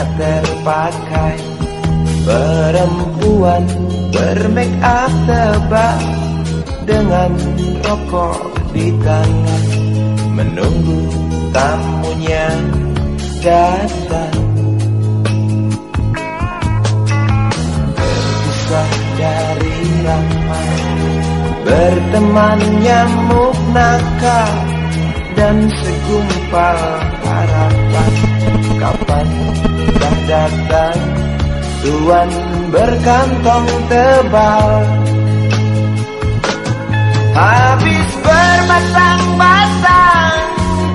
tak terpakai. Perempuan bermake up tebal Dengan rokok di tangan. Menunggu tamunya datang. Terpisah dari ramai Berteman nyamuk nakal Dan segumpal harapan Kapan dah datang Tuan berkantong tebal. Habis bermasang-masang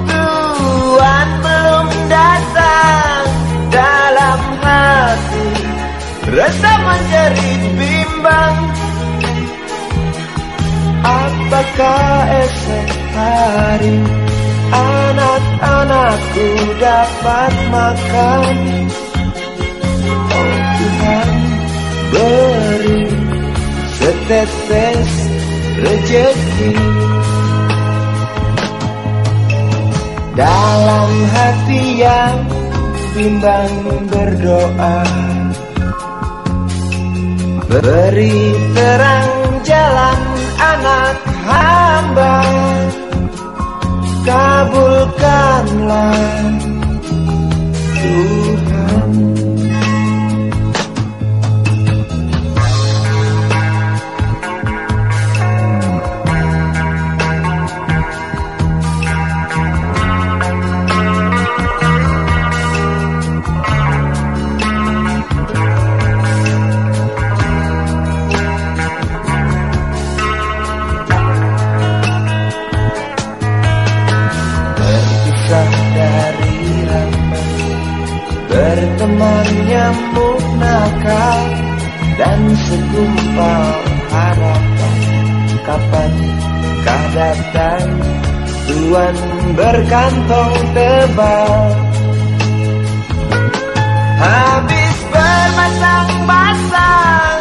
Tuan belum datang. Dalam hati Rasa menjerit bimbang. Apakah esok hari Anak-anakku dapat makan. Oh Tuhan beri setetes rejeki. Dalam hati yang bimbang berdoa Beri terang jalan anak Kabulkanlah Tuhan Nakal Dan segumpal harapan. Kapan kah datang Tuan berkantong tebal? Habis bermasang-masang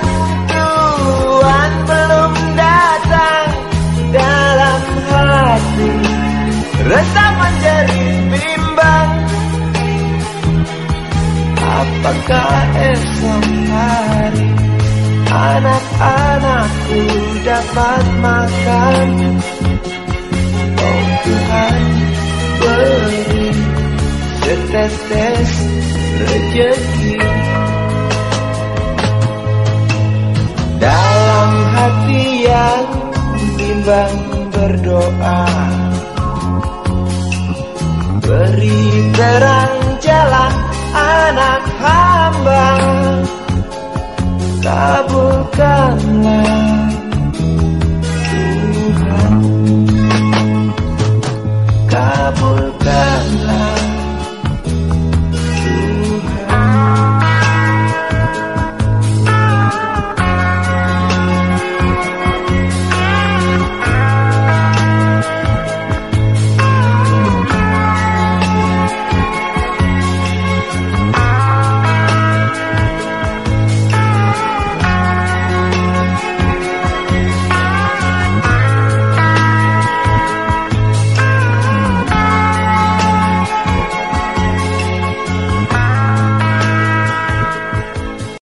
Tuan belum datang Dalam hati. Rasa Apakah esok hari Anak-anakku dapat makan? Oh Tuhan beri Setetes rejeki. Dalam hati yang bimbang berdoa Beri terang bukanlah